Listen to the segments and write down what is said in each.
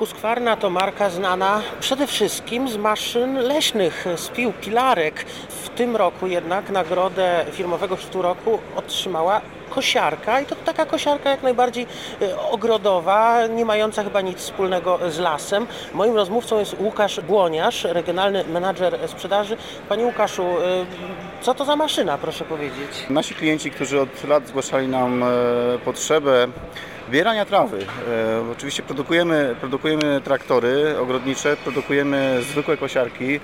Husqvarna to marka znana przede wszystkim z maszyn leśnych, z pił, pilarek. W tym roku jednak nagrodę firmowego hitu roku otrzymała kosiarka i to taka kosiarka jak najbardziej e, ogrodowa, nie mająca chyba nic wspólnego z lasem. Moim rozmówcą jest Łukasz Błoniarz, regionalny menadżer sprzedaży. Panie Łukaszu, e, co to za maszyna, proszę powiedzieć? Nasi klienci, którzy od lat zgłaszali nam e, potrzebę zbierania trawy. E, oczywiście produkujemy, produkujemy traktory ogrodnicze, produkujemy zwykłe kosiarki,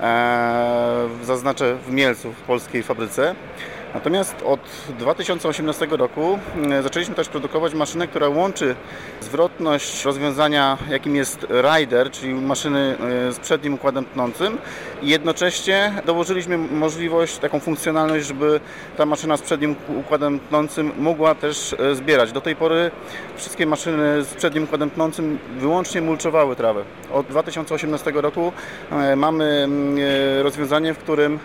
e, zaznaczę w Mielcu, w polskiej fabryce. Natomiast od 2018 roku e, zaczęliśmy też produkować maszynę, która łączy zwrotność rozwiązania, jakim jest rider, czyli maszyny e, z przednim układem tnącym i jednocześnie dołożyliśmy możliwość, taką funkcjonalność, żeby ta maszyna z przednim układem tnącym mogła też e, zbierać. Do tej pory wszystkie maszyny z przednim układem tnącym wyłącznie mulczowały trawę. Od 2018 roku mamy mm, rozwiązanie, w którym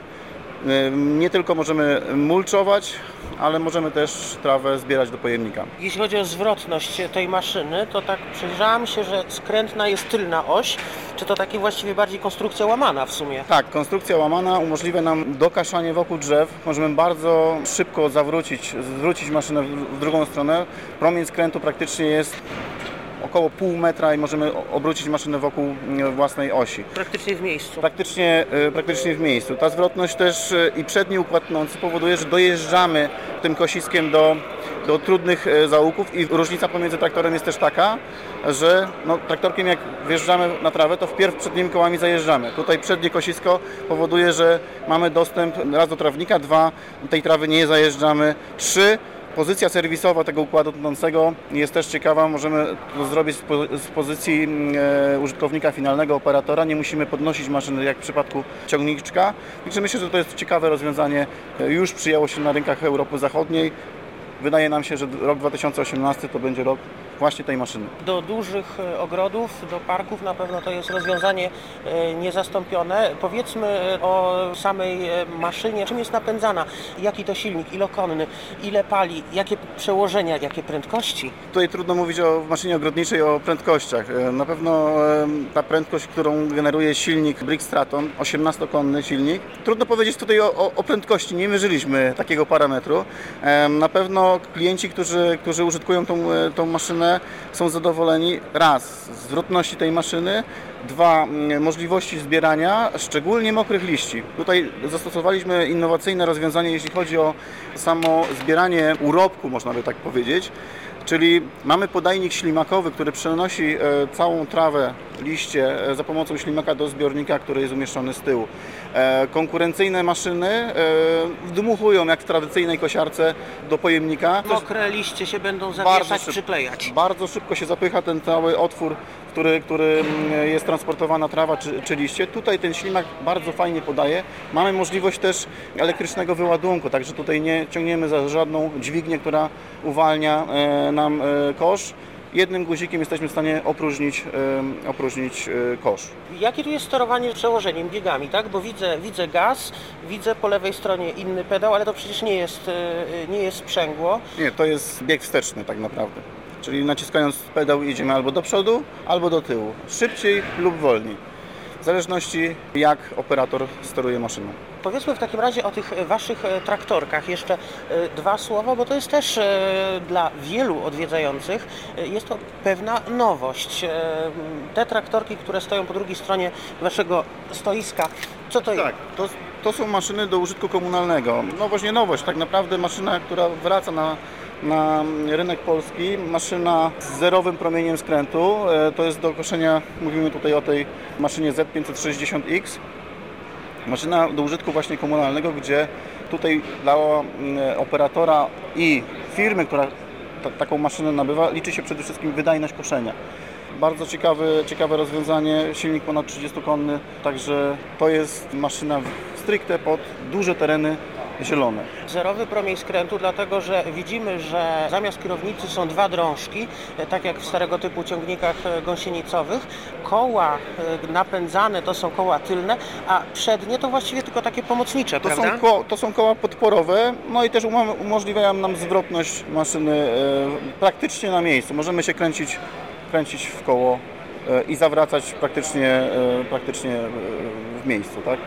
nie tylko możemy mulczować, ale możemy też trawę zbierać do pojemnika. Jeśli chodzi o zwrotność tej maszyny, to tak przyjrzałam się, że skrętna jest tylna oś. Czy to taki właściwie bardziej konstrukcja łamana w sumie? Tak, konstrukcja łamana umożliwia nam dokaszanie wokół drzew. Możemy bardzo szybko zawrócić, zwrócić maszynę w drugą stronę. Promień skrętu praktycznie jest około pół metra i możemy obrócić maszynę wokół mm, własnej osi. Praktycznie w miejscu. Praktycznie, y, praktycznie w miejscu. Ta zwrotność też y, i przedni układ tnący powoduje, że dojeżdżamy tym kosiskiem do, do trudnych y, zaułków i różnica pomiędzy traktorem jest też taka, że no, traktorkiem jak wjeżdżamy na trawę, to wpierw przednimi kołami zajeżdżamy. Tutaj przednie kosisko powoduje, że mamy dostęp raz do trawnika, dwa tej trawy nie zajeżdżamy, trzy Pozycja serwisowa tego układu tnącego jest też ciekawa. Możemy to zrobić z pozycji mm, e, użytkownika finalnego, operatora. Nie musimy podnosić maszyny jak w przypadku ciągniczka. Także myślę, że to jest ciekawe rozwiązanie. E, już przyjęło się na rynkach Europy Zachodniej. Wydaje nam się, że rok 2018 to będzie rok właśnie tej maszyny. Do dużych e, ogrodów, do parków na pewno to jest rozwiązanie e, niezastąpione. Powiedzmy e, o samej maszynie, czym jest napędzana, jaki to silnik, ilokonny, ile pali, jakie przełożenia, jakie prędkości. Tutaj trudno mówić o maszynie ogrodniczej o prędkościach. Na pewno ta prędkość, którą generuje silnik Brick Straton, 18-konny silnik, trudno powiedzieć tutaj o, o, o prędkości, nie mierzyliśmy takiego parametru. Na pewno klienci, którzy, którzy użytkują tą, tą maszynę są zadowoleni raz z zwrotności tej maszyny, dwa mm, możliwości zbierania szczególnie mokrych liści. Tutaj zastosowaliśmy innowacyjne rozwiązanie, jeśli chodzi o samo zbieranie urobku, można by tak powiedzieć. Czyli mamy podajnik ślimakowy, który przenosi e, całą trawę, liście e, za pomocą ślimaka do zbiornika, który jest umieszczony z tyłu. E, konkurencyjne maszyny wdmuchują jak w tradycyjnej kosiarce do pojemnika. Mokre liście się będą zawieszać, przyklejać. Bardzo szybko się zapycha ten cały otwór który, który mm, jest transportowana trawa czy, czy liście. Tutaj ten ślimak bardzo fajnie podaje. Mamy możliwość też elektrycznego wyładunku, także tutaj nie ciągniemy za żadną dźwignię, która uwalnia nam e, kosz jednym guzikiem jesteśmy w stanie opróżnić, opróżnić e, kosz. Jakie tu jest sterowanie przełożeniem, biegami, tak? Bo widzę, widzę gaz, widzę po lewej stronie inny pedał, ale to przecież nie jest, nie jest sprzęgło. Nie, to jest bieg wsteczny tak naprawdę. Czyli naciskając pedał idziemy albo do przodu, albo do tyłu. Szybciej lub wolniej. W zależności jak operator steruje maszyną. Powiedzmy w takim razie o tych Waszych e, traktorkach jeszcze e, dwa słowa, bo to jest też e, dla wielu odwiedzających jest to pewna nowość. Te traktorki, które stoją po drugiej stronie Waszego stoiska, co to tak, jest? To, to są maszyny do użytku komunalnego. No właśnie nowość, tak naprawdę maszyna, która wraca na na rynek polski. Maszyna z zerowym promieniem skrętu. E, to jest do koszenia, mówimy tutaj o tej maszynie Z560X. Maszyna do użytku właśnie komunalnego, gdzie tutaj dla mm, operatora i firmy, która taką maszynę nabywa, liczy się przede wszystkim wydajność koszenia. Bardzo ciekawe, ciekawe rozwiązanie, silnik ponad 30-konny, także to jest maszyna stricte pod duże tereny zielone. Zerowy promień skrętu, dlatego że widzimy, że zamiast kierownicy są dwa drążki, e, tak jak w starego typu ciągnikach e, gąsienicowych. Koła e, napędzane to są koła tylne, a przednie to właściwie tylko takie pomocnicze, to prawda? Są ko- to są koła podporowe, no i też umożliwiają nam zwrotność maszyny praktycznie na miejscu. Możemy się kręcić, kręcić w koło e, i zawracać praktycznie, e, praktycznie e, w miejscu. Tak?